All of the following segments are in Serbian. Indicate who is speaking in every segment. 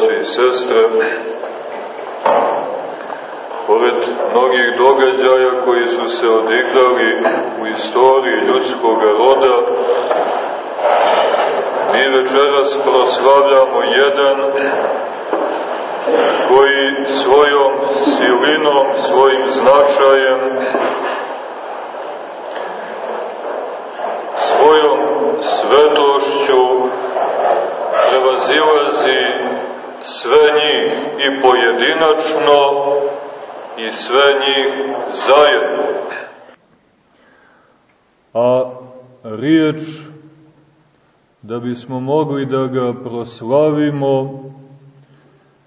Speaker 1: braće i sestre, pored mnogih događaja koji su se odigrali u istoriji ljudskog roda, mi večeras proslavljamo jedan koji svojom silinom, svojim značajem, svojom svetošću prevazilazi sve njih i pojedinačno i sve njih zajedno.
Speaker 2: A riječ, da bismo mogli da ga proslavimo,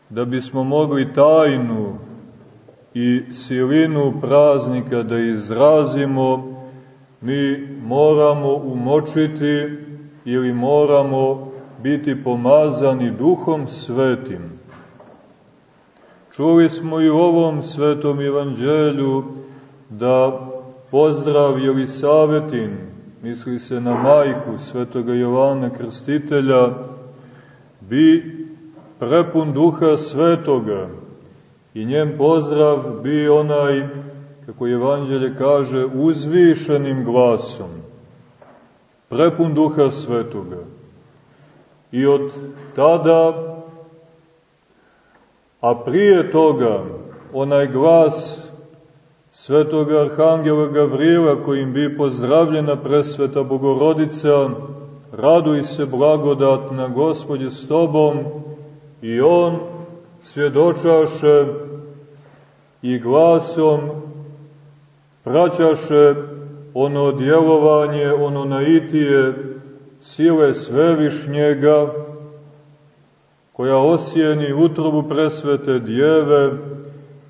Speaker 2: da bismo mogli tajnu i silinu praznika da izrazimo, mi moramo umočiti ili moramo biti pomazani duhom svetim. Čuli smo i u ovom svetom evanđelju da pozdrav Jelisavetin, misli se na majku svetoga Jovana Krstitelja, bi prepun duha svetoga i njen pozdrav bi onaj, kako evanđelje kaže, uzvišenim glasom, prepun duha svetoga. I od tada, a prije toga, onaj glas svetoga arhangela Gavrila kojim bi pozdravljena presveta Bogorodica, raduj se blagodatna Gospodje s tobom, i on svjedočaše i glasom praćaše ono djelovanje, ono naitije sile svevišnjega, koja osjeni utrobu presvete djeve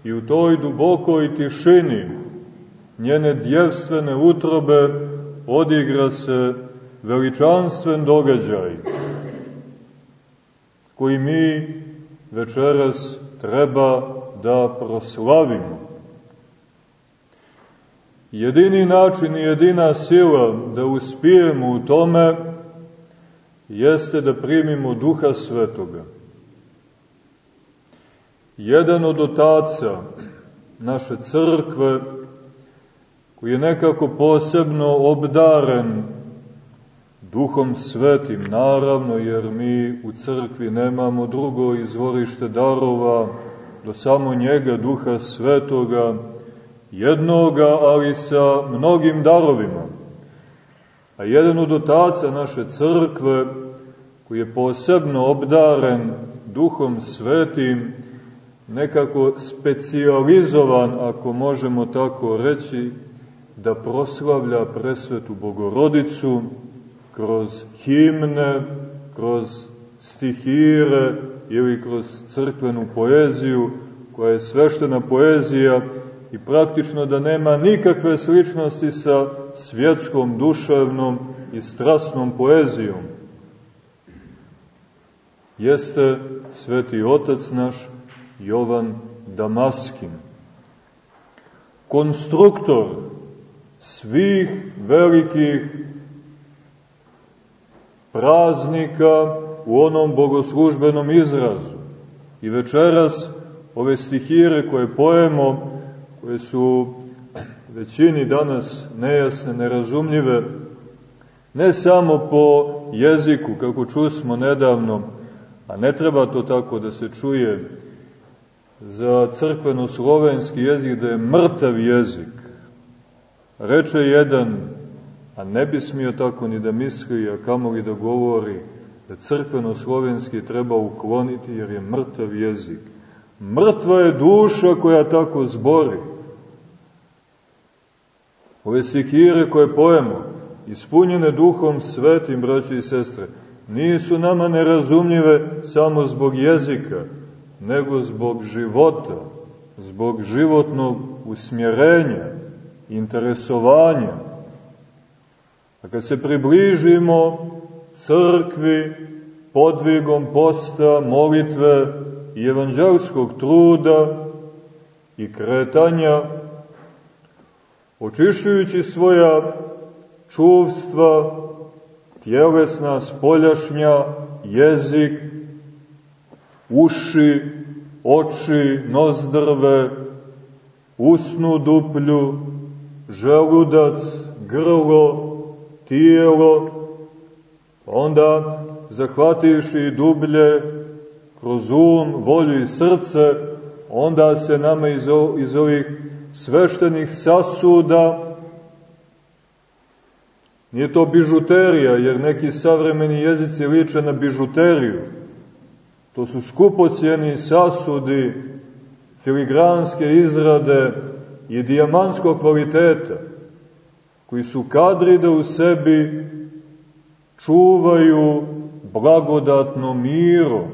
Speaker 2: i u toj dubokoj tišini njene djevstvene utrobe odigra se veličanstven događaj koji mi večeras treba da proslavimo. Jedini način i jedina sila da uspijemo u tome jeste da primimo Duha Svetoga. Jedan od otaca naše crkve, koji je nekako posebno obdaren Duhom Svetim, naravno, jer mi u crkvi nemamo drugo izvorište darova do samo njega, Duha Svetoga, jednoga, ali sa mnogim darovima. A jedan od otaca naše crkve, koji je posebno obdaren duhom svetim, nekako specijalizovan, ako možemo tako reći, da proslavlja presvetu Bogorodicu kroz himne, kroz stihire ili kroz crkvenu poeziju, koja je sveštena poezija i praktično da nema nikakve sličnosti sa svjetskom, duševnom i strasnom poezijom. Jeste sveti otac naš Jovan Damaskin. Konstruktor svih velikih praznika u onom bogoslužbenom izrazu. I večeras ove stihire koje pojemo, koje su većini danas nejasne, nerazumljive, ne samo po jeziku, kako čusmo nedavno, a ne treba to tako da se čuje za crkveno-slovenski jezik da je mrtav jezik. Reče jedan, a ne bi smio tako ni da misli, a kamoli da govori, da crkveno-slovenski treba ukloniti jer je mrtav jezik. Mrtva je duša koja tako zbori. Ove sikire koje pojemo, ispunjene duhom svetim, braći i sestre, nisu nama nerazumljive samo zbog jezika, nego zbog života, zbog životnog usmjerenja, interesovanja. A kad se približimo crkvi podvigom posta, molitve i evanđelskog truda i kretanja, očišćujući svoja čuvstva, tjelesna, spoljašnja, jezik, uši, oči, nozdrve, usnu duplju, želudac, grlo, tijelo, onda zahvatiš i dublje kroz um, volju i srce, onda se nama iz, iz ovih sveštenih sasuda Nije to bižuterija, jer neki savremeni jezici liče na bižuteriju. To su skupocijeni sasudi, filigranske izrade i dijamanskog kvaliteta, koji su kadri da u sebi čuvaju blagodatno miro.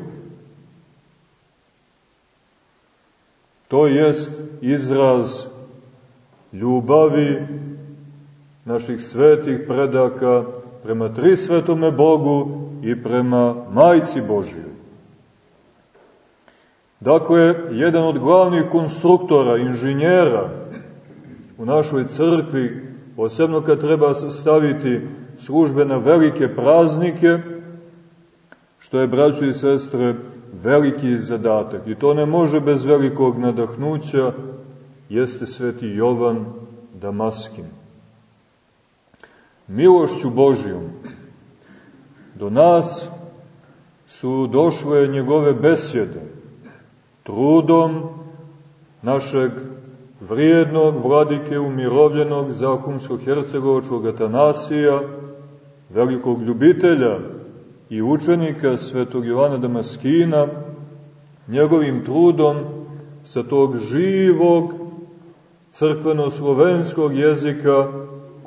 Speaker 2: To jest izraz ljubavi naših svetih predaka prema tri svetome Bogu i prema Majci Božijoj. Dakle, jedan od glavnih konstruktora, inženjera u našoj crkvi, posebno kad treba staviti službe na velike praznike, što je, braćo i sestre, veliki zadatak. I to ne može bez velikog nadahnuća, jeste sveti Jovan Damaskin milošću Božijom. Do nas su došle njegove besjede, trudom našeg vrijednog vladike umirovljenog zakumskog hercegovačkog Atanasija, velikog ljubitelja i učenika svetog Jovana Damaskina, njegovim trudom sa tog živog crkveno-slovenskog jezika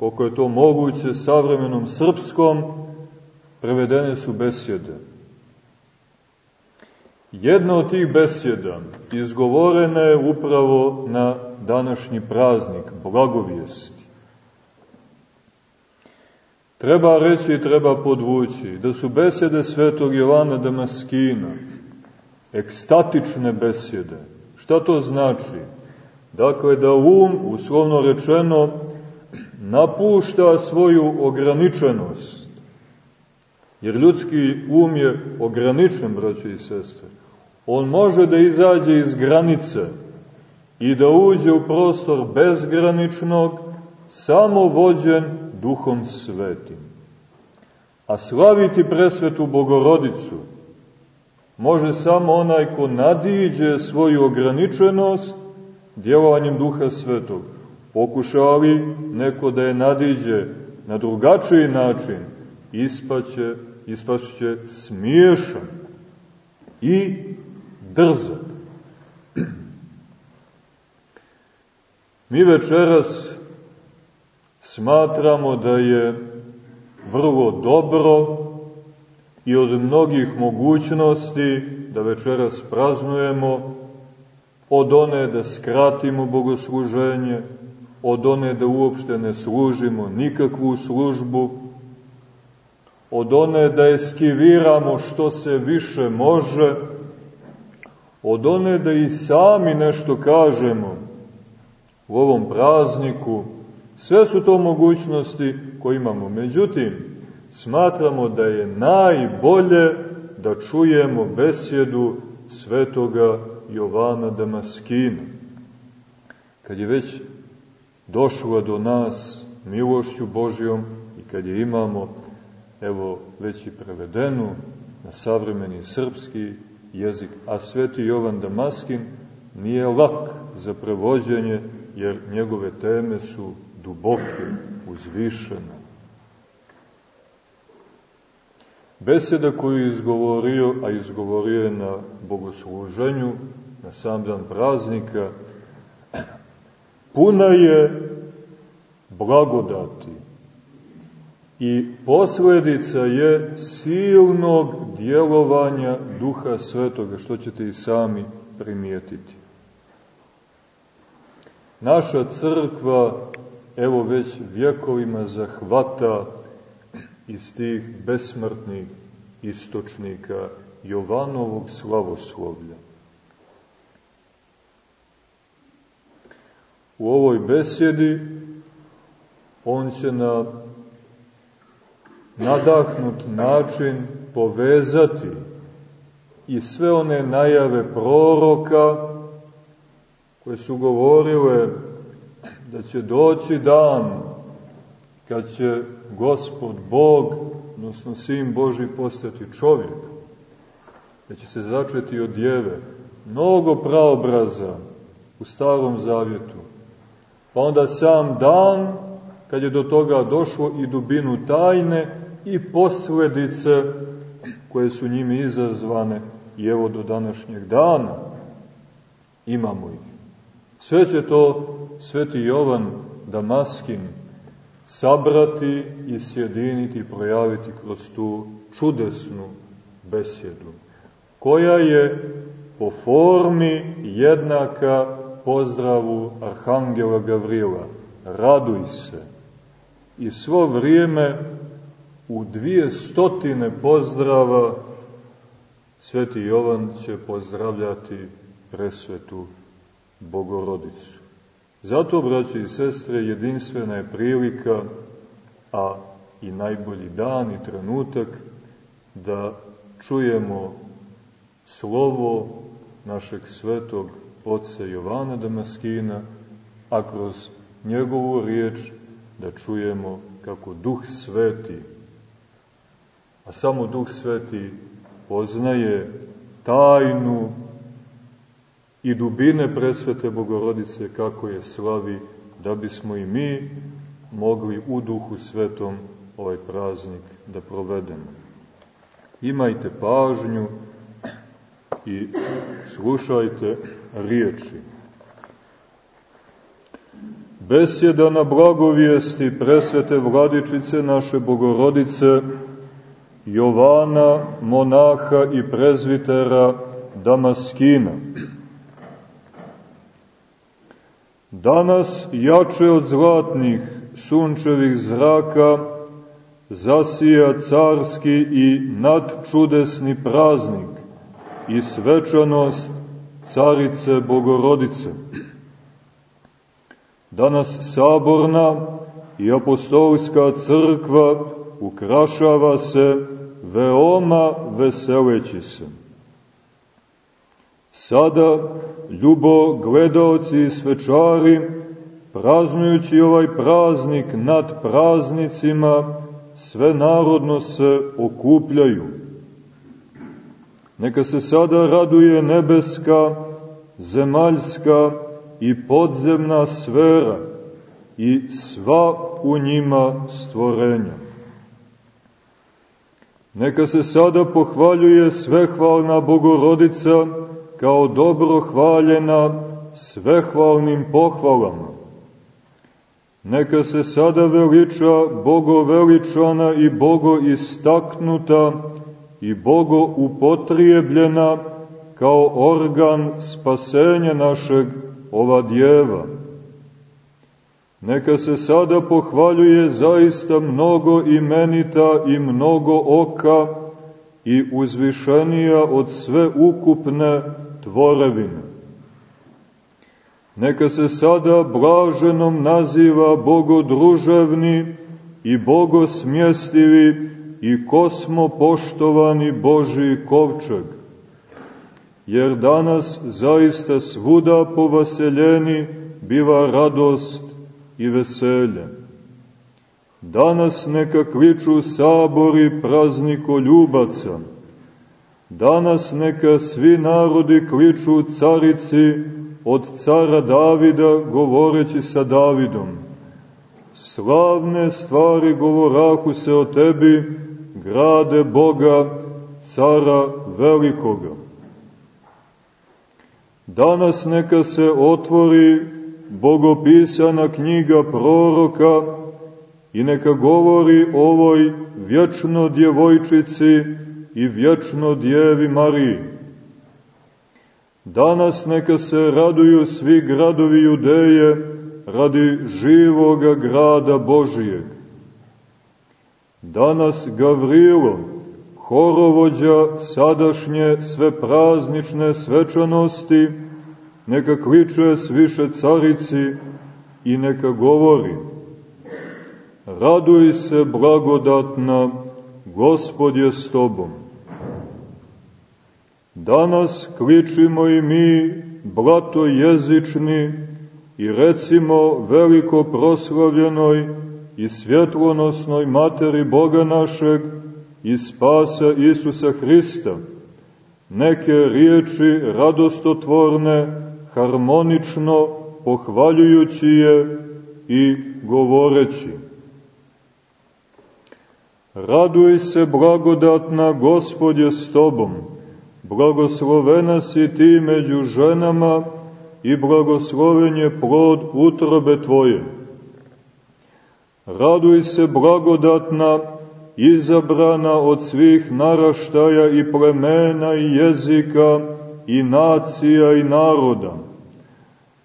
Speaker 2: koliko je to moguće, savremenom srpskom, prevedene su besjede. Jedna od tih besjeda izgovorena je upravo na današnji praznik, blagovijesti. Treba reći i treba podvući da su besjede svetog Jovana Damaskina, ekstatične besjede. Šta to znači? Dakle, da um, uslovno rečeno, napušta svoju ograničenost. Jer ljudski um je ograničen, braći i sestre. On može da izađe iz granice i da uđe u prostor bezgraničnog, samo vođen duhom svetim. A slaviti presvetu Bogorodicu može samo onaj ko nadiđe svoju ograničenost djelovanjem duha svetog pokušali neko da je nadiđe na drugačiji način, ispaće, ispaće smiješan i drzak. Mi večeras smatramo da je vrlo dobro i od mnogih mogućnosti da večeras praznujemo, od one da skratimo bogosluženje, od one da uopšte ne služimo nikakvu službu, od one da eskiviramo što se više može, od one da i sami nešto kažemo u ovom prazniku, sve su to mogućnosti koje imamo. Međutim, smatramo da je najbolje da čujemo besjedu svetoga Jovana Damaskina. Kad je već došla do nas milošću Božijom i kad je imamo, evo, već i prevedenu na savremeni srpski jezik, a sveti Jovan Damaskin nije lak za prevođenje, jer njegove teme su duboke, uzvišene. Beseda koju je izgovorio, a izgovorio je na bogosluženju, na sam dan praznika, puna je blagodati i posledica je silnog djelovanja Duha Svetoga, što ćete i sami primijetiti. Naša crkva, evo već vjekovima zahvata iz tih besmrtnih istočnika Jovanovog slavoslovlja. U ovoj besjedi on će na nadahnut način povezati i sve one najave proroka koje su govorile da će doći dan kad će Gospod Bog, odnosno Sin Boži, postati čovjek, da će se začeti od djeve, mnogo praobraza u starom zavjetu, pa onda sam dan, kad je do toga došlo i dubinu tajne i posledice koje su njimi izazvane i evo do današnjeg dana imamo ih. Sve će to sveti Jovan Damaskin sabrati i sjediniti i projaviti kroz tu čudesnu besjedu, koja je po formi jednaka pozdravu Arhangela Gavrila. Raduj se. I svo vrijeme u dvije stotine pozdrava Sveti Jovan će pozdravljati presvetu Bogorodicu. Zato, braći i sestre, jedinstvena je prilika, a i najbolji dan i trenutak, da čujemo slovo našeg svetog oca Jovana Damaskina, a kroz njegovu riječ da čujemo kako Duh Sveti, a samo Duh Sveti poznaje tajnu i dubine presvete Bogorodice kako je slavi, da bismo i mi mogli u Duhu Svetom ovaj praznik da provedemo. Imajte pažnju i slušajte riječi. Besjeda na blagovijesti presvete vladičice naše Bogorodice Jovana, monaha i prezvitera Damaskina. Danas jače od zlatnih sunčevih zraka zasija carski i nadčudesni praznik i svečanost Carice Bogorodice. Danas saborna i apostolska crkva ukrašava se veoma veseleći se. Sada, ljubo gledalci i svečari, praznujući ovaj praznik nad praznicima, sve narodno se okupljaju. Neka se sada raduje nebeska, zemaljska i podzemna sfera i sva u njima stvorenja. Neka se sada pohvaljuje svehvalna Bogorodica kao dobro hvaljena svehvalnim pohvalama. Neka se sada veliča Bogo veličana i Bogo istaknuta i Bogo upotrijebljena kao organ spasenja našeg ova djeva. Neka se sada pohvaljuje zaista mnogo imenita i mnogo oka i uzvišenija od sve ukupne tvorevine. Neka se sada blaženom naziva bogodruževni i bogosmjestivi i kosmopoštovani Boži kovčeg, jer danas zaista svuda po vaseljeni biva radost i veselje. Danas neka kliču sabori ljubaca, danas neka svi narodi kliču carici od cara Davida govoreći sa Davidom. Slavne stvari govorahu se o tebi, grade Boga, cara velikoga. Danas neka se otvori bogopisana knjiga proroka i neka govori ovoj vječno djevojčici i vječno djevi Mariji. Danas neka se raduju svi gradovi Judeje radi živoga grada Božijeg. Danas Gavrilo, horovođa sadašnje sve praznične svečanosti, neka kliče sviše carici i neka govori. Raduj se blagodatna, Gospod je s tobom. Danas kličimo i mi, blato jezični, i recimo veliko proslavljenoj i svjetlonosnoj materi Boga našeg i spasa Isusa Hrista, neke riječi radostotvorne, harmonično pohvaljujući je i govoreći. Raduj se blagodatna Gospodje s tobom, blagoslovena si ti među ženama i blagosloven je plod utrobe tvoje. Raduj se blagodatna, izabrana od svih naraštaja i plemena i jezika i nacija i naroda.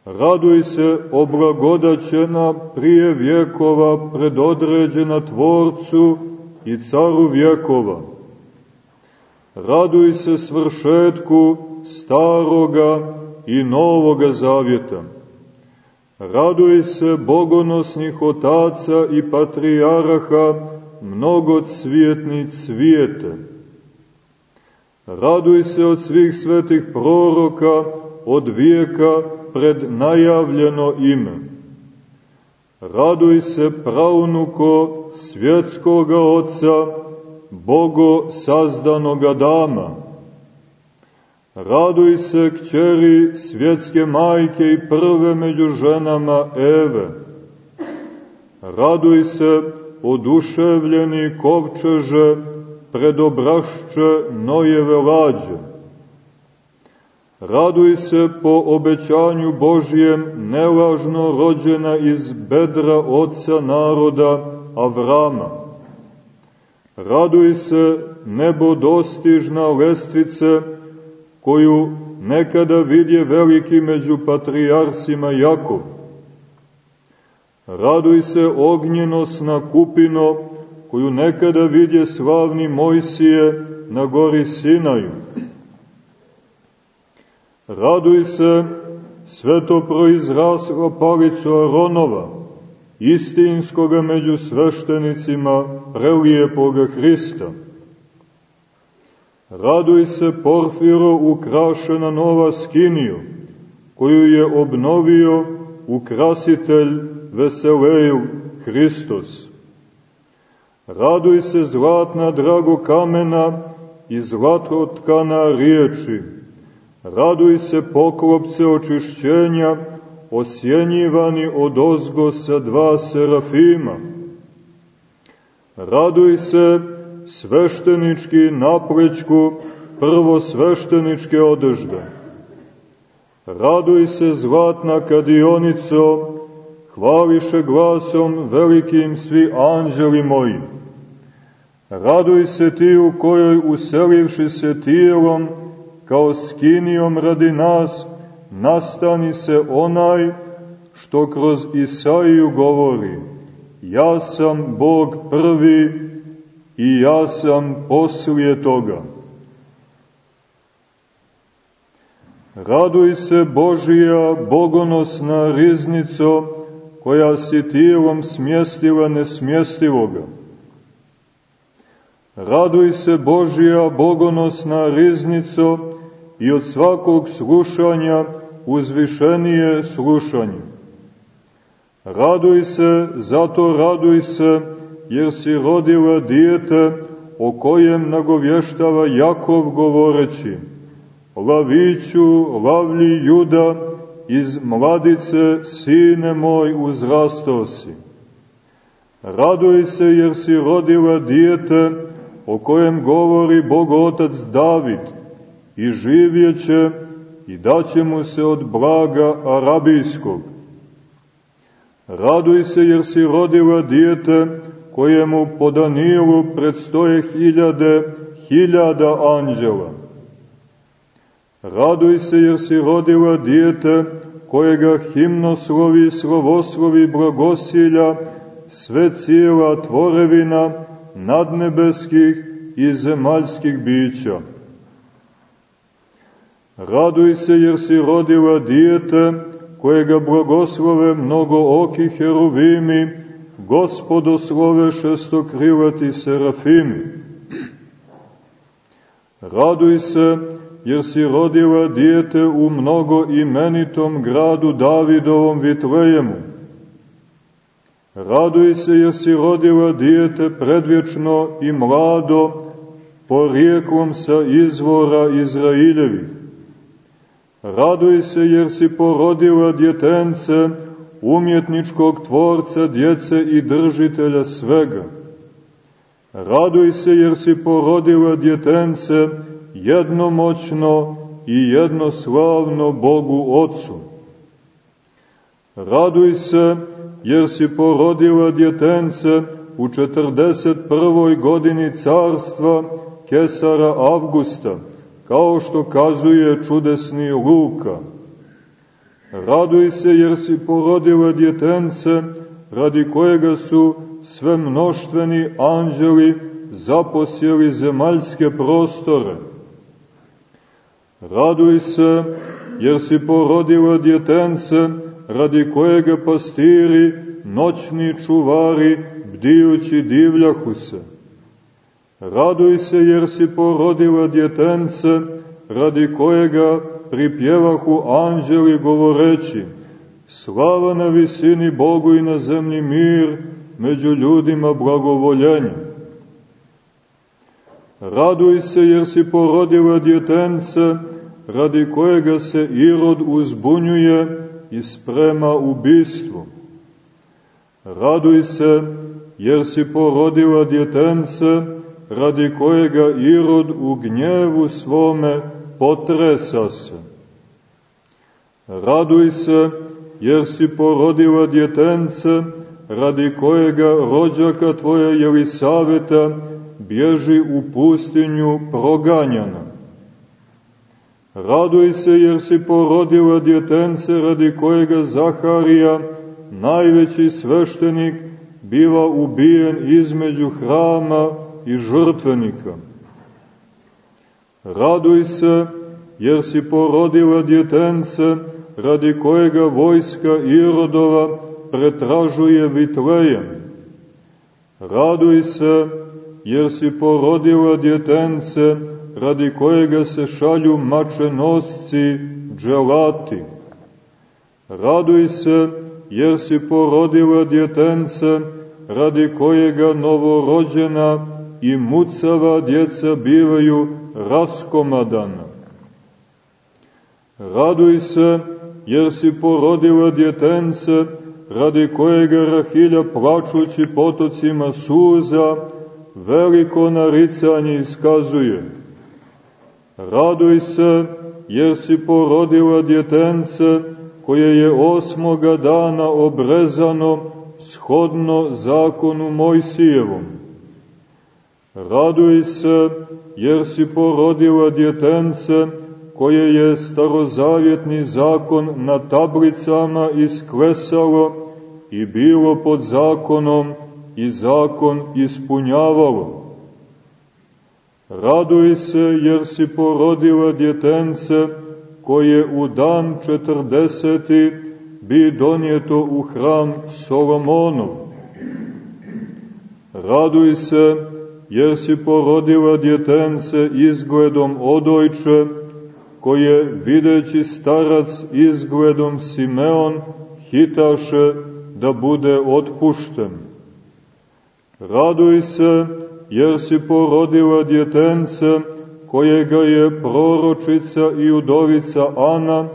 Speaker 2: Raduj se oblagodaćena prije vjekova predodređena Tvorcu i Caru vjekova. Raduj se svršetku staroga i novoga zavjeta. Raduj se bogonosnih otaca i patrijaraha, mnogocvjetni cvijete. Raduj se od svih svetih proroka, od vijeka pred najavljeno ime. Raduj se pravnuko svjetskoga oca, bogo sazdanoga dama. Raduj se kćeri svjetske majke i prve među ženama Eve. Raduj se oduševljeni kovčeže predobrašće Nojeve lađe. Raduj se po obećanju Božijem nelažno rođena iz bedra oca naroda Avrama. Raduj se nebo dostižna lestvice koju nekada vidje veliki među patrijarsima Jakov. Raduj se ognjenosna kupino koju nekada vidje slavni Mojsije na gori Sinaju. Raduj se sveto proizrasla palicu Aronova, istinskoga među sveštenicima prelijepoga Hrista. Raduj se Porfiro ukrašena nova skiniju, koju je obnovio ukrasitelj Veseleju Hristos. Raduj se zlatna drago kamena i zlatotkana riječi. Raduj se poklopce očišćenja, osjenjivani od ozgo sa dva serafima. Raduj se sveštenički naplećku prvo svešteničke odežde. Raduj se zlatna kadionico, hvališe glasom velikim svi anđeli moji. Raduj se ti u kojoj uselivši se tijelom, kao skinijom radi nas, nastani se onaj što kroz Isaiju govori, ja sam Bog prvi i ja sam poslije toga. Raduj se Božija bogonosna riznico, koja si tijelom smjestila nesmjestivoga. Raduj se Božija bogonosna riznico i od svakog slušanja uzvišenije slušanje. Raduj se, zato raduj se, jer si rodila dijete o kojem nagovještava Jakov govoreći, Laviću, lavlji juda, iz mladice, sine moj, uzrastao si. Raduj se jer si rodila dijete o kojem govori Bog Otac David i živjeće i daće mu se od blaga arabijskog. Raduj se jer si rodila dijete kojemu po Danilu predstoje hiljade, hiljada anđela. Raduj se jer si rodila dijete kojega himnoslovi, slovoslovi blagosilja, sve cijela tvorevina nadnebeskih i zemaljskih bića. Raduj se jer si rodila dijete kojega blagoslove mnogo oki heruvimi, gospodoslove šestokrilati serafimi. Raduj se jer si rodila dijete u mnogo imenitom gradu Davidovom Vitlejemu. Raduj se jer si rodila dijete predvječno i mlado, porijeklom sa izvora Izrailjevi. Raduj se jer si porodila djetence, umjetničkog tvorca djece i držitelja svega. Raduj se jer si porodila djetence, jednomoćno i jednoslavno Bogu Otcu. Raduj se jer si porodila djetence u 41. godini carstva Kesara Avgusta, kao što kazuje čudesni Luka. Raduj se jer si porodila djetence radi kojega su sve mnoštveni anđeli zaposjeli zemaljske prostore. Raduj se jer si porodila djetence radi kojega pastiri, noćni čuvari, bdijući divljahu se. Raduj se jer si porodila djetence, radi kojega pripjevahu anđeli govoreći, slava na visini Bogu i na zemlji mir, među ljudima blagovoljenje. Raduj se jer si porodila djetence, radi kojega se Irod uzbunjuje i sprema ubistvu. Raduj se jer si porodila djetence, radi kojega Irod u gnjevu svome potresa se. Raduj se, jer si porodila djetence, radi kojega rođaka tvoja Jelisaveta bježi u pustinju proganjana. Raduj se, jer si porodila djetence, radi kojega Zaharija, najveći sveštenik, biva ubijen između hrama i žrtvenika. Raduj se, jer si porodila djetence, radi kojega vojska Irodova pretražuje Vitlejem. Raduj se, jer si porodila djetence, radi kojega se šalju mačenosci dželati. Raduj se, jer si porodila djetence, radi kojega novorođena i mucava djeca bivaju raskomadana. Raduj se, jer si porodila djetence, radi kojega Rahilja plačući potocima suza, veliko naricanje iskazuje. Raduj se, jer si porodila djetence, koje je osmoga dana obrezano shodno zakonu Mojsijevom. Raduj se, jer si porodila djetence, koje je starozavjetni zakon na tablicama isklesalo i bilo pod zakonom i zakon ispunjavalo. Raduj se jer si porodila djetence koje u dan četrdeseti bi donijeto u hram Solomonov. Raduj se jer si porodila djetence izgledom odojče, koje videći starac izgledom Simeon hitaše da bude otpušten. Raduj se, jer si porodila djetence, kojega je proročica i udovica Ana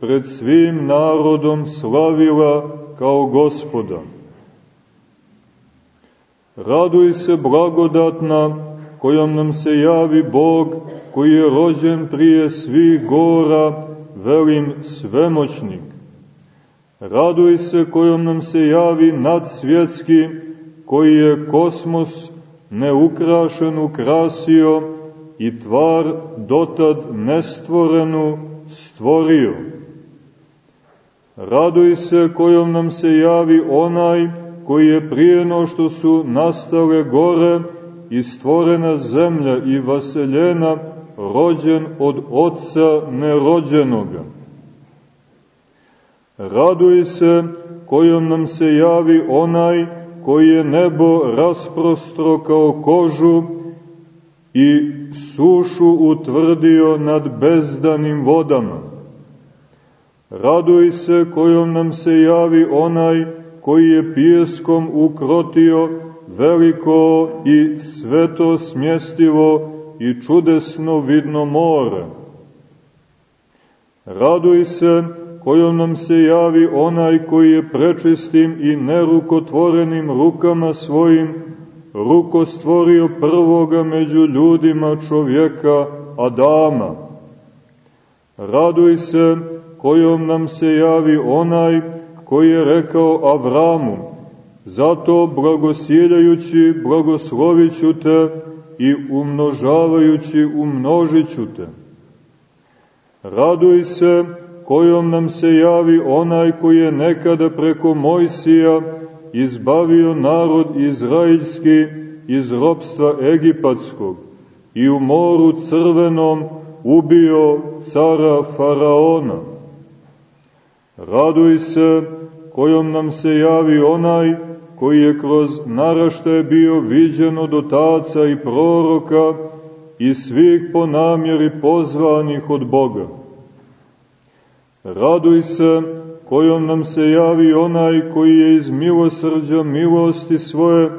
Speaker 2: pred svim narodom slavila kao gospoda. Raduj se blagodatna, kojom nam se javi Bog, koji je rođen prije svih gora, velim svemoćnik. Raduj se kojom nam se javi nadsvjetski, koji je kosmos neukrašen ukrasio i tvar dotad nestvorenu stvorio. Raduj se kojom nam se javi onaj koji je prije no što su nastale gore i stvorena zemlja i vaseljena rođen od oca nerođenoga. Raduj se kojom nam se javi onaj koji je nebo rasprostro kao kožu i sušu utvrdio nad bezdanim vodama. Raduj se kojom nam se javi onaj koji je pijeskom ukrotio veliko i sveto smjestivo i čudesno vidno more. Raduj se kojom nam se javi onaj koji je prečistim i nerukotvorenim rukama svojim ruko stvorio prvoga među ljudima čovjeka Adama. Raduj se kojom nam se javi onaj koji je rekao Avramu, zato blagosiljajući blagosloviću te i umnožavajući umnožiću te. Raduj se kojom nam se javi onaj koji je nekada preko Mojsija izbavio narod izraeljski iz ropstva egipatskog i u moru crvenom ubio cara Faraona. Raduj se kojom nam se javi onaj koji je kroz narašte bio viđen od otaca i proroka i svih po namjeri pozvanih od Boga. Raduj se kojom nam se javi onaj koji je iz milosrđa milosti svoje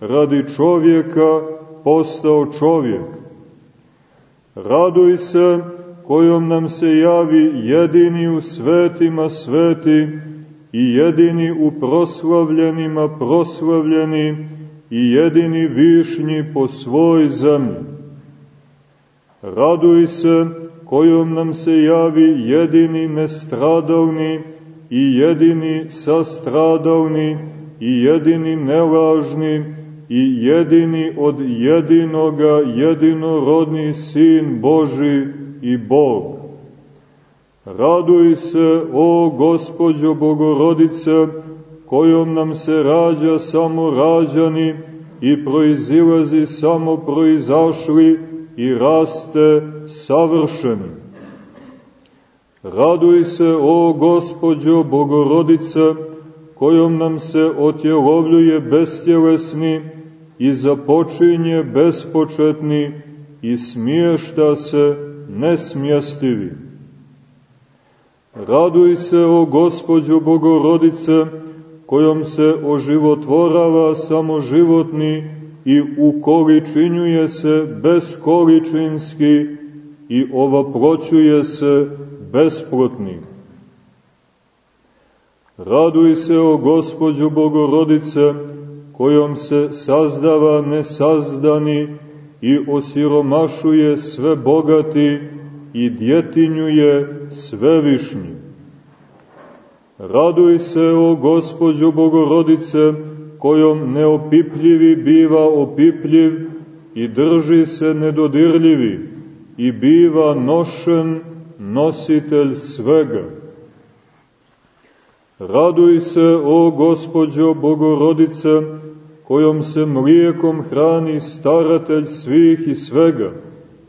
Speaker 2: radi čovjeka postao čovjek. Raduj se kojom nam se javi jedini u svetima sveti i jedini u proslavljenima proslavljeni i jedini višnji po svoj zemlji. Raduj se kojom nam se javi jedini nestradalni i jedini sastradalni i jedini nelažni i jedini od jedinoga jedinorodni Sin Boži i Bog. Raduj se, o Gospodjo Bogorodice, kojom nam se rađa samo rađani i proizilazi samo proizašli i raste savršeni. Raduj se, o Gospodjo Bogorodice, kojom nam se otjelovljuje bestjelesni i započinje bespočetni i smiješta se nesmjestivi. Raduj se, o Gospodjo Bogorodice, kojom se oživotvorava samo životni i ukoličinjuje se beskoličinski i ovaproćuje se besplotni. Raduj se, o Gospodju Bogorodice, kojom se sazdava nesazdani i osiromašuje sve bogati i djetinjuje sve višnji. Raduj se, o Gospodju Bogorodice, kojom neopipljivi biva opipljiv i drži se nedodirljivi i biva nošen nositelj svega. Raduj se, o Gospodjo Bogorodice, kojom se mlijekom hrani staratelj svih i svega,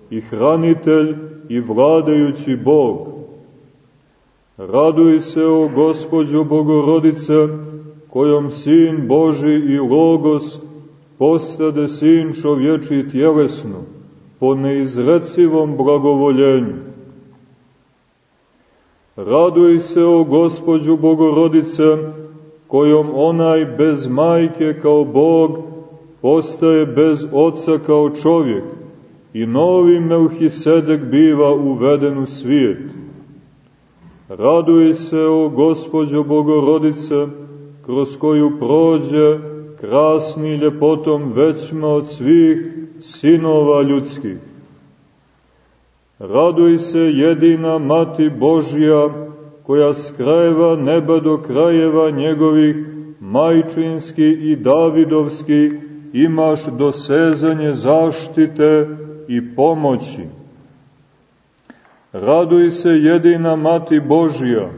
Speaker 2: i hranitelj i vladajući Bog. Raduj se, o Gospodjo Bogorodice, kojom Sin Boži i Logos postade Sin čovječi tjelesno, po neizrecivom blagovoljenju Raduj se, o Gospodju Bogorodice, kojom onaj bez majke kao Bog postaje bez oca kao čovjek i novi Melchisedek biva uveden u svijet. Raduj se, o Gospodju Bogorodice, kroz koju prođe krasni ljepotom većma od svih sinova ljudskih Raduj se jedina Mati Božja, koja s krajeva neba do krajeva njegovih, majčinski i davidovski, imaš dosezanje zaštite i pomoći. Raduj se jedina Mati Božja,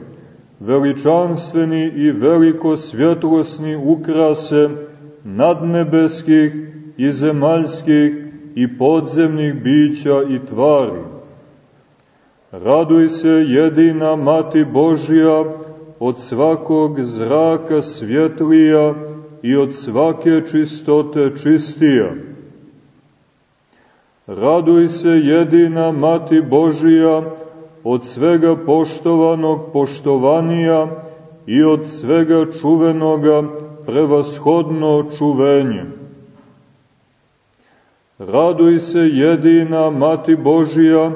Speaker 2: veličanstveni i veliko svjetlosni ukrase nadnebeskih i zemaljskih i podzemnih bića i tvari Raduj se jedina Mati Božja od svakog zraka svjetlija i od svake čistote čistija. Raduj se jedina Mati Božija, od svega poštovanog poštovanija i od svega čuvenoga prevashodno čuvenje. Raduj se jedina Mati Božija,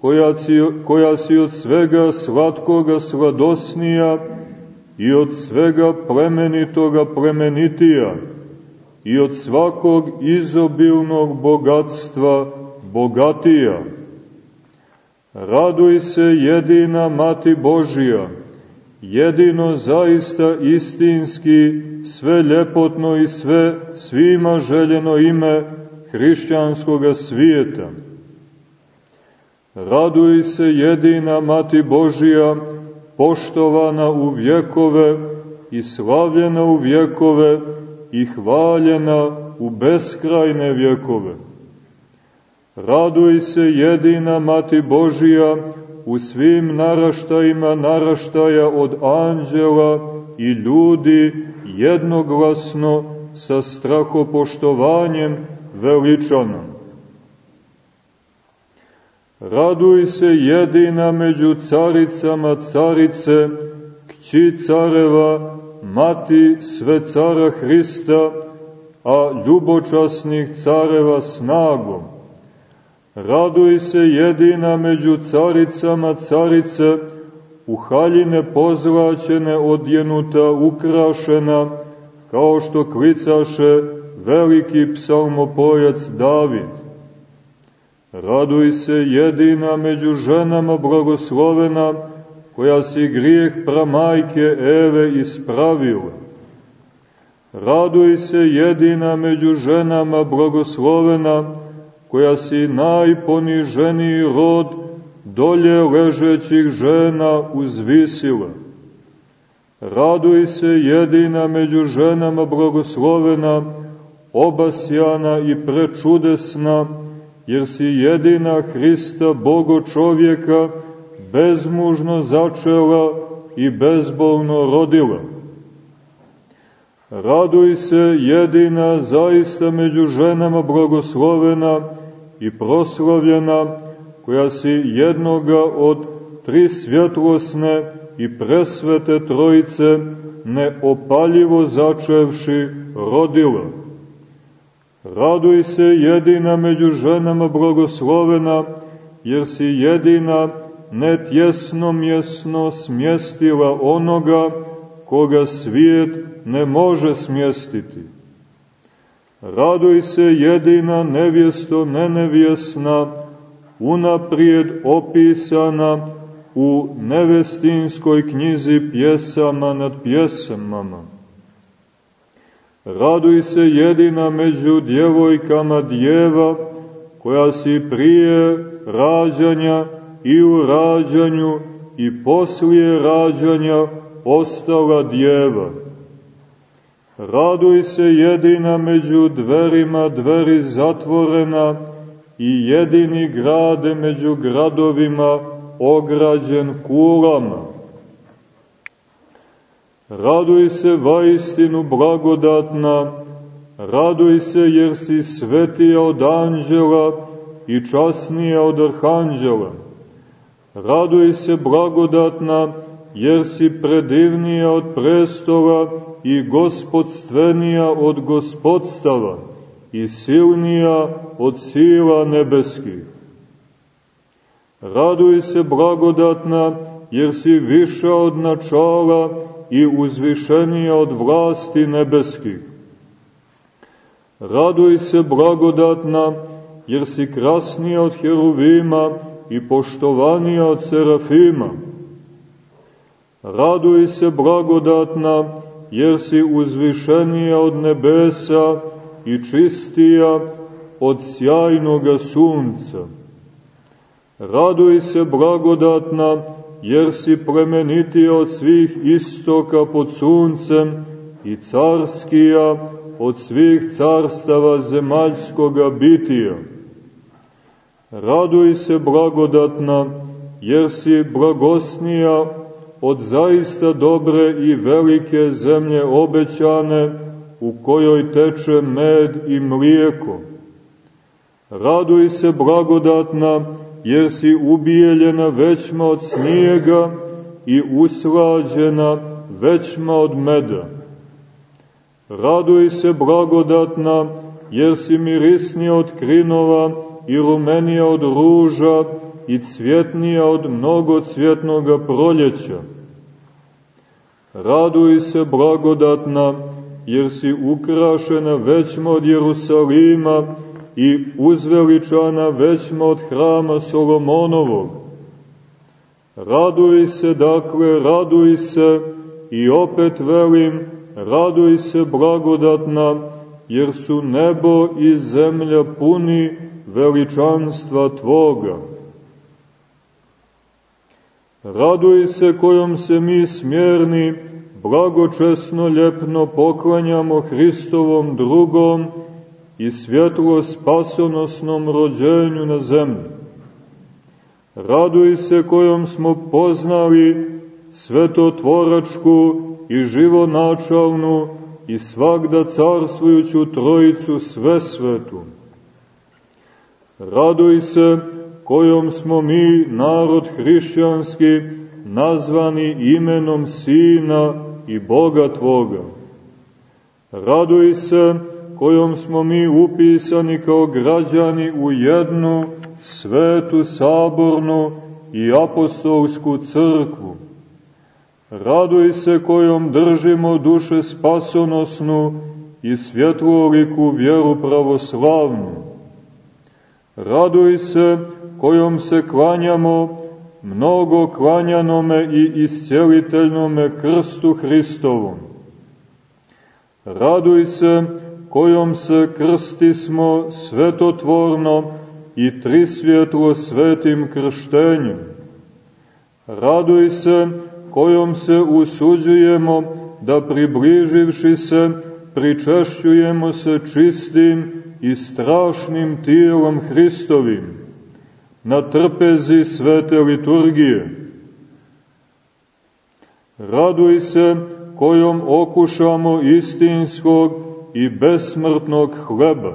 Speaker 2: koja si, koja si od svega slatkoga sladosnija i od svega plemenitoga plemenitija i od svakog izobilnog bogatstva bogatija. Raduj se jedina Mati Božija, jedino zaista istinski, sve ljepotno i sve svima željeno ime hrišćanskoga svijeta. Raduj se jedina Mati Božija, poštovana u vjekove i slavljena u vjekove i hvaljena u beskrajne vjekove. Raduj se jedina Mati Božija u svim naraštajima naraštaja od anđela i ljudi jednoglasno sa strahopoštovanjem veličanom. Raduj se jedina među caricama carice, kći careva, mati sve cara Hrista, a ljubočasnih careva snagom. Raduj se jedina među caricama carice, u haljine pozlačene, odjenuta, ukrašena, kao što klicaše veliki psalmopojac David. Raduj se jedina među ženama blagoslovena, koja si grijeh pramajke Eve ispravila. Raduj se jedina među ženama blagoslovena, koja si najponiženiji rod dolje ležećih žena uzvisila. Raduj se jedina među ženama blagoslovena, obasjana i prečudesna, jer si jedina Hrista Bogo čovjeka bezmužno začela i bezbolno rodila. Raduj se jedina zaista među ženama blagoslovena i proslavljena, koja si jednoga od tri svjetlosne i presvete trojice neopaljivo začevši rodila. Raduj se jedina među ženama blagoslovena, jer si jedina netjesno mjesno smjestila onoga koga svijet ne može smjestiti. Raduj se jedina nevjesto nenevjesna, unaprijed opisana u nevestinskoj knjizi pjesama nad pjesamama. Raduj se jedina među djevojkama djeva, koja si prije rađanja i u rađanju i poslije rađanja ostala djeva. Raduj se jedina među dverima dveri zatvorena i jedini grade među gradovima ograđen kulama. Raduj se vaistinu blagodatna, raduj se jer si svetija od anđela i časnija od arhanđela. Raduj se blagodatna jer si predivnija od prestola i gospodstvenija od gospodstava i silnija od sila nebeskih. Raduj se blagodatna jer si viša od načala i uzvišenija od vlasti nebeskih. Raduj se blagodatna, jer si krasnija od heruvima i poštovanija od serafima. Raduj se blagodatna, jer si uzvišenija od nebesa i čistija od sjajnoga sunca. Raduj se blagodatna, jer si plemenitija od svih istoka pod suncem i carskija od svih carstava zemaljskoga bitija. Raduj se blagodatna, jer si blagosnija od zaista dobre i velike zemlje obećane, u kojoj teče med i mlijeko. Raduj se blagodatna, jer si ubijeljena većma od snijega i uslađena većma od meda. Raduj se blagodatna, jer si mirisnija od krinova i rumenija od ruža i cvjetnija od mnogo cvjetnoga proljeća. Raduj se blagodatna, jer si ukrašena većma od Jerusalima i uzveličana većma od hrama Solomonovog. Raduj se, dakle, raduj se, i opet velim, raduj se blagodatna, jer su nebo i zemlja puni veličanstva Tvoga. Raduj se kojom se mi smjerni, blagočesno ljepno poklanjamo Hristovom drugom i svjetlo spasonosnom rođenju na zemlji. Raduj se kojom smo poznali svetotvoračku i živonačalnu i svagda carstvujuću trojicu sve svetu. Raduj se kojom smo mi, narod hrišćanski, nazvani imenom Sina i Boga Tvoga. Raduj se kojom smo mi upisani kao građani u jednu svetu sabornu i apostolsku crkvu. Raduj se kojom držimo duše spasonosnu i svjetloliku vjeru pravoslavnu. Raduj se kojom se klanjamo mnogo klanjanome i isceliteljnome krstu Hristovom. Raduj se kojom se krstismo svetotvorno i trisvjetlo svetim krštenjem. Raduj se kojom se usuđujemo da približivši se pričešćujemo se čistim i strašnim tijelom Hristovim na trpezi svete liturgije. Raduj se kojom okušamo istinskog i besmrtnog hleba.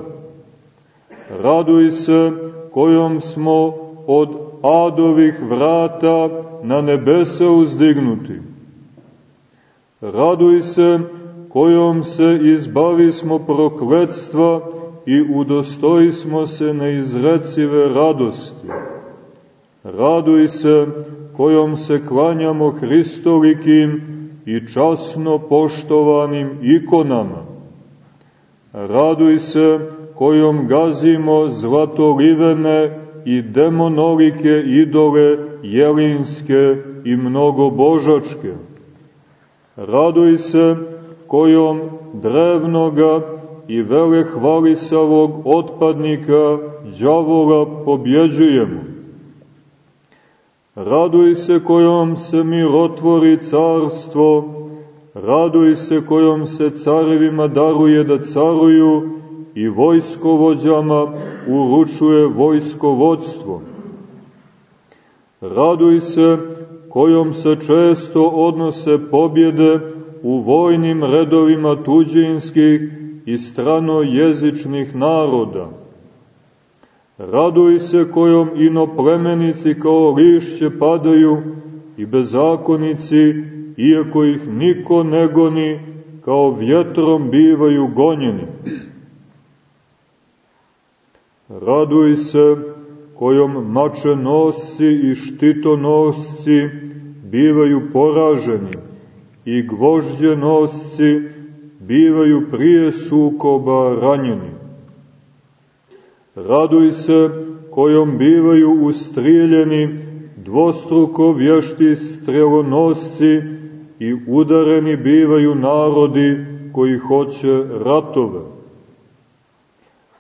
Speaker 2: Raduj se kojom smo od adovih vrata na nebesa uzdignuti. Raduj se kojom se izbavi smo prokletstva i udostoji smo se neizrecive radosti. Raduj se kojom se klanjamo Hristolikim i časno poštovanim ikonama. Raduj se kojom gazimo zlatolivene i demonolike idole jelinske i mnogobožačke. Raduj se kojom drevnoga i vele hvalisavog otpadnika đavola pobjeđujemo. Raduj se kojom se mirotvori carstvo, raduj se kojom se carevima daruje da caruju i vojskovođama uručuje vojskovodstvo. Raduj se kojom se često odnose pobjede u vojnim redovima tuđinskih i stranojezičnih naroda. Raduj se kojom inoplemenici kao lišće padaju i bezakonici, iako ih niko ne goni, kao vjetrom bivaju gonjeni. Raduj se kojom mačenosci i štitonosci bivaju poraženi i gvožđenosci bivaju prije sukoba ranjeni. Raduj se kojom bivaju ustrijeljeni dvostruko vješti strelonosci i udareni bivaju narodi koji hoće ratove.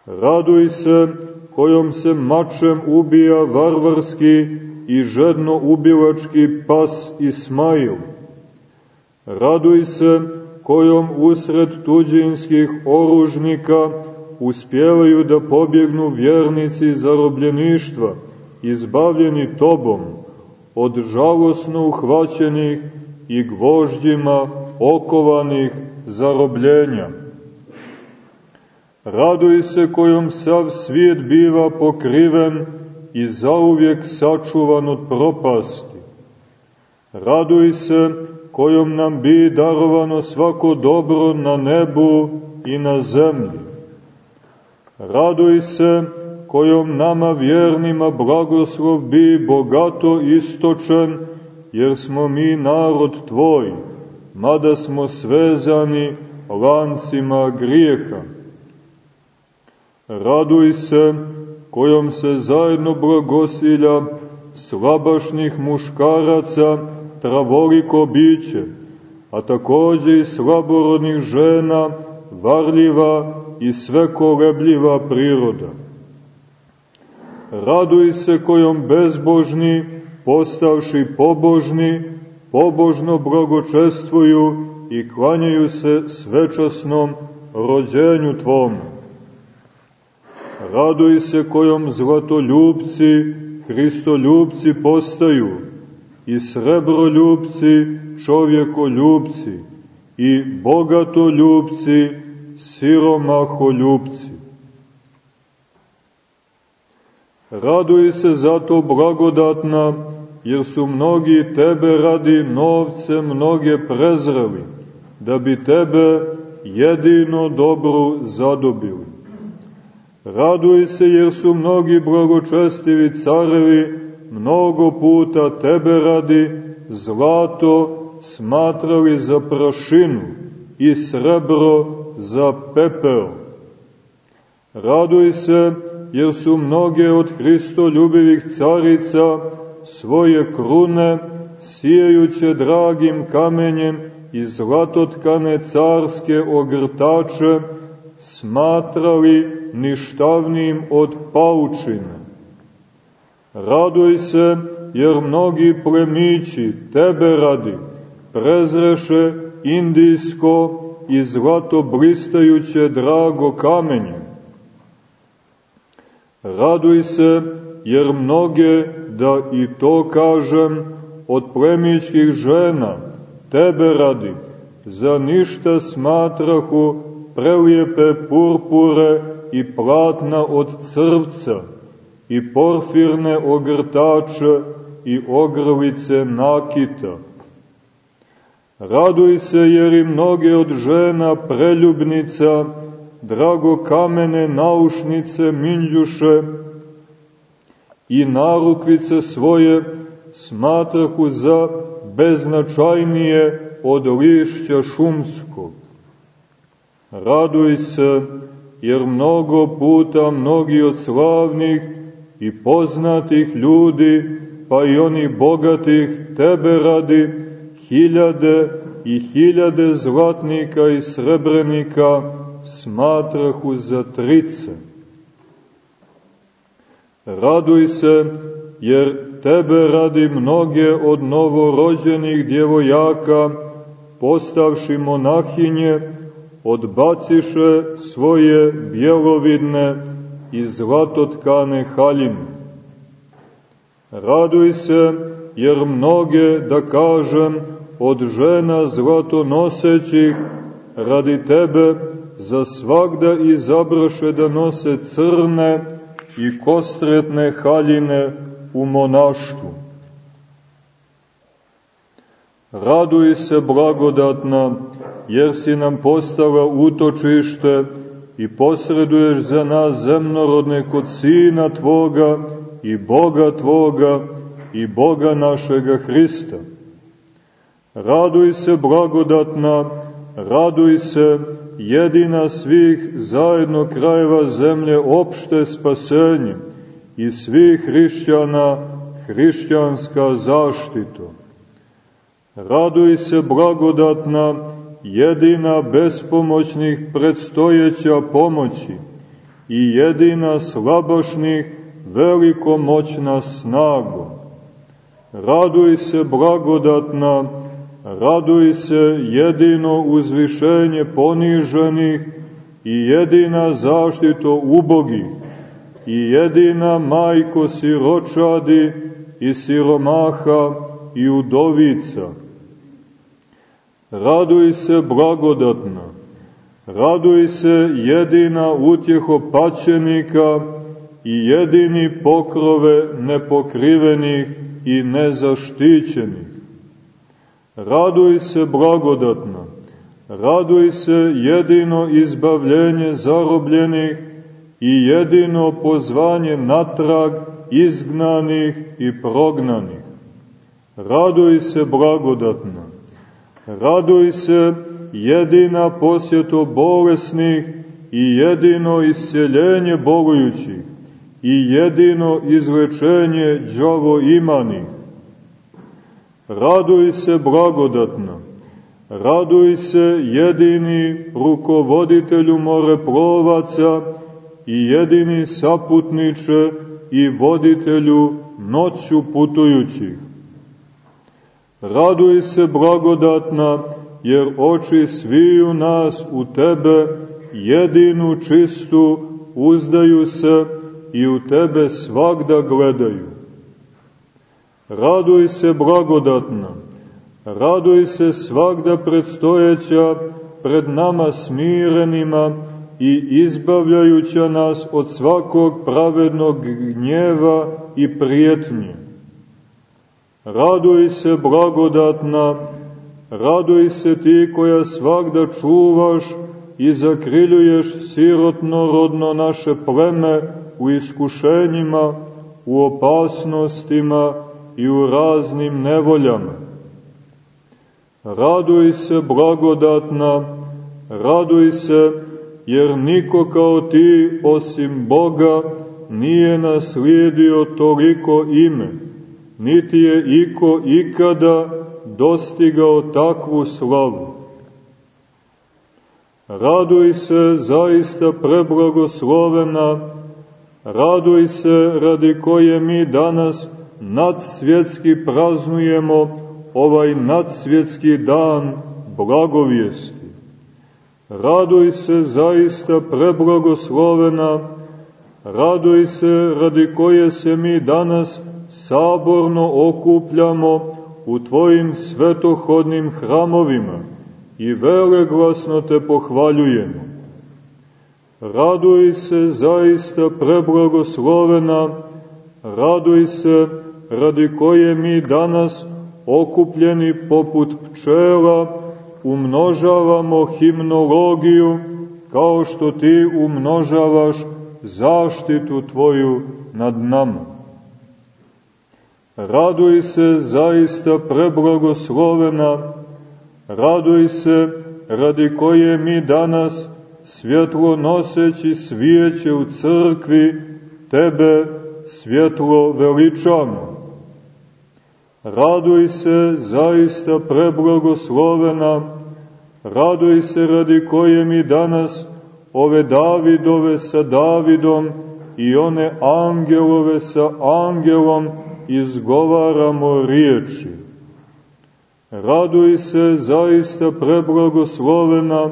Speaker 2: Raduj se kojom se mačem ubija varvarski i žedno ubilački pas Ismail. Raduj se kojom usred tuđinskih oružnika uspjevaju da pobjegnu vjernici zarobljeništva, izbavljeni tobom, od žalosno uhvaćenih i gvožđima okovanih zarobljenja. Raduj se kojom sav svijet biva pokriven i zauvijek sačuvan od propasti. Raduj se kojom nam bi darovano svako dobro na nebu i na zemlji. Raduj se kojom nama vjernima blagoslov bi bogato istočen, jer smo mi narod Tvoj, mada smo svezani lancima grijeha. Raduj se kojom se zajedno blagosilja slabašnih muškaraca travoliko biće, a takođe i slaborodnih žena, varljiva i svekolebljiva priroda. Raduj se kojom bezbožni, postavši pobožni, pobožno blagočestvuju i klanjaju se svečasnom rođenju Tvome. Raduj se kojom zlatoljubci, hristoljubci postaju, i srebroljubci, čovjekoljubci, i bogatoljubci, siromaholjubci. Raduj se zato blagodatna, jer su mnogi tebe radi novce mnoge prezreli, da bi tebe jedino dobru zadobili. Raduj se jer su mnogi blagočestivi carevi mnogo puta tebe radi zlato smatrali za prašinu i srebro za pepeo. Raduj se jer su mnoge od Hristoljubivih carica svoje krune sijejuće dragim kamenjem i zlatotkane carske ogrtače smatrali ništavnim od paučine. Raduj se, jer mnogi plemići tebe radi prezreše indijsko i zlato blistajuće drago kamenje. Raduj se, jer mnoge, da i to kažem, od plemićkih žena tebe radi, za ništa smatrahu prelijepe purpure i platna od crvca, i porfirne ogrtače i ogrlice nakita. Raduj se jer i mnoge od žena preljubnica, drago kamene naušnice minđuše i narukvice svoje smatrahu za beznačajnije od lišća šumskog. Raduj se, jer mnogo puta mnogi od slavnih i poznatih ljudi, pa i oni bogatih, tebe radi, hiljade i hiljade zlatnika i srebrenika smatrahu za trice. Raduj se, jer tebe radi mnoge od novorođenih djevojaka, postavši monahinje, odbaciše svoje bjelovidne i zlatotkane haljine. Raduj se, jer mnoge, da kažem, od žena zlatonosećih, radi tebe, za svakda izabraše da nose crne i kostretne haljine u monaštvu. Raduj se blagodatna, jer si nam postala utočište i posreduješ za nas zemnorodne kod Sina Tvoga i Boga Tvoga i Boga našega Hrista. Raduj se blagodatna, raduj se jedina svih zajedno krajeva zemlje opšte spasenje i svih hrišćana hrišćanska zaštito. Raduj se blagodatna, jedina bespomoćnih predstojeća pomoći i jedina slabašnih velikomoćna snago. Raduj se blagodatna, raduj se jedino uzvišenje poniženih i jedina zaštito ubogih i jedina majko siročadi i siromaha i udovica. Raduj se blagodatna, Raduj se jedina utjeho paćenika i jedini pokrove nepokrivenih i nezaštićenih. Raduj se blagodatno, raduj se jedino izbavljenje zarobljenih i jedino pozvanje natrag izgnanih i prognanih. Raduj se blagodatno, raduj se jedina posjeto bolesnih i jedino isceljenje bolujućih i jedino izlečenje džavo imanih. Raduj se blagodatno, raduj se jedini rukovoditelju moreplovaca i jedini saputniče i voditelju noću putujućih. Raduj se blagodatna, jer oči sviju nas u Tebe, jedinu čistu, uzdaju se i u Tebe svakda gledaju. Raduj se blagodatna, raduj se svakda predstojeća pred nama smirenima i izbavljajuća nas od svakog pravednog gnjeva i prijetnje. Raduj se blagodatna, raduj se ti koja svakda čuvaš i zakriljuješ sirotno rodno naše pleme u iskušenjima, u opasnostima i u raznim nevoljama. Raduj se blagodatna, raduj se jer niko kao ti osim Boga nije naslijedio toliko ime, niti je iko ikada dostigao takvu slavu. Raduj se zaista preblagoslovena, raduj se radi koje mi danas nadsvjetski praznujemo ovaj nadsvjetski dan blagovijesti. Raduj se zaista preblagoslovena, raduj se radi koje se mi danas saborno okupljamo u Tvojim svetohodnim hramovima i veleglasno Te pohvaljujemo. Raduj se zaista preblagoslovena, raduj se radi koje mi danas okupljeni poput pčela umnožavamo himnologiju kao što ti umnožavaš zaštitu tvoju nad nama. Raduj se zaista preblagoslovena, raduj se radi koje mi danas svjetlo noseći svijeće u crkvi tebe svjetlo veličamo. Raduj se zaista preblagoslovena, raduj se radi koje mi danas ove Davidove sa Davidom i one angelove sa angelom izgovaramo riječi. Raduj se zaista preblagoslovena,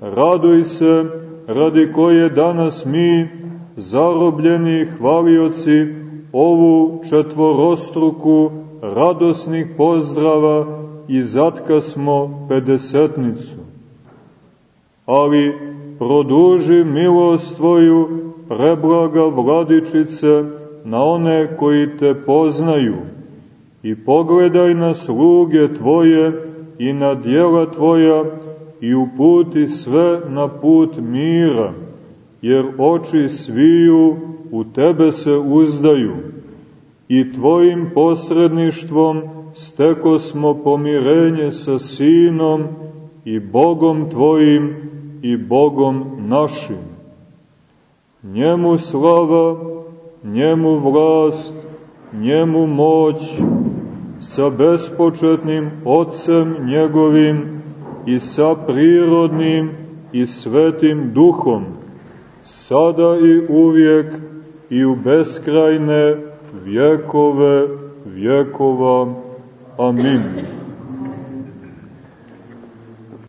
Speaker 2: raduj se radi koje danas mi, zarobljeni hvalioci, ovu četvorostruku radosnih pozdrava i zatka smo pedesetnicu. Ali produži milost Tvoju, preblaga vladičice, na one koji Te poznaju i pogledaj na sluge Tvoje i na dijela Tvoja i uputi sve na put mira, jer oči sviju u Tebe se uzdaju i Tvojim posredništvom steko smo pomirenje sa Sinom i Bogom Tvojim i Bogom našim. Njemu slava, njemu vlast, njemu moć, sa bespočetnim Otcem njegovim i sa prirodnim i svetim duhom, sada i uvijek i u beskrajne vjekove vjekova. Amin.